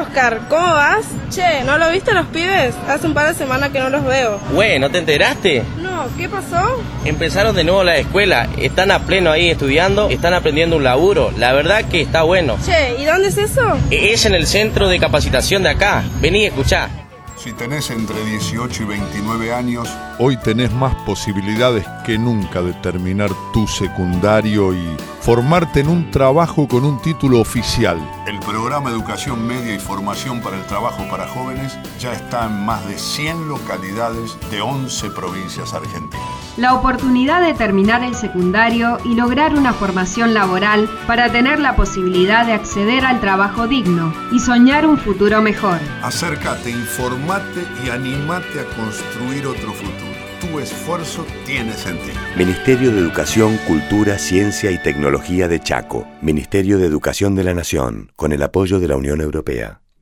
Oscar, ¿cómo vas? Che, ¿no lo viste a los pibes? Hace un par de semanas que no los veo. Güey, ¿no te enteraste? No, ¿qué pasó? Empezaron de nuevo la escuela, están a pleno ahí estudiando, están aprendiendo un laburo. La verdad que está bueno. Che, ¿y dónde es eso? E- Es en el centro de capacitación de acá. Vení y escuchá. Si tenés entre 18 y 29 años, Hoy tenés más posibilidades que nunca de terminar tu secundario y formarte en un trabajo con un título oficial. el programa Educación Media y Formación para el Trabajo para Jóvenes ya está en más de 100 localidades de 11 provincias argentinas. La oportunidad de terminar el secundario y lograr una formación laboral para tener la posibilidad de acceder al trabajo digno y soñar un futuro mejor. Acércate, informate y animate a construir otro futuro. Tu esfuerzo tiene sentido. Ministerio de Educación, Cultura, Ciencia y Tecnología de Chaco. Ministerio de Educación de la Nación, con el apoyo de la Unión Europea.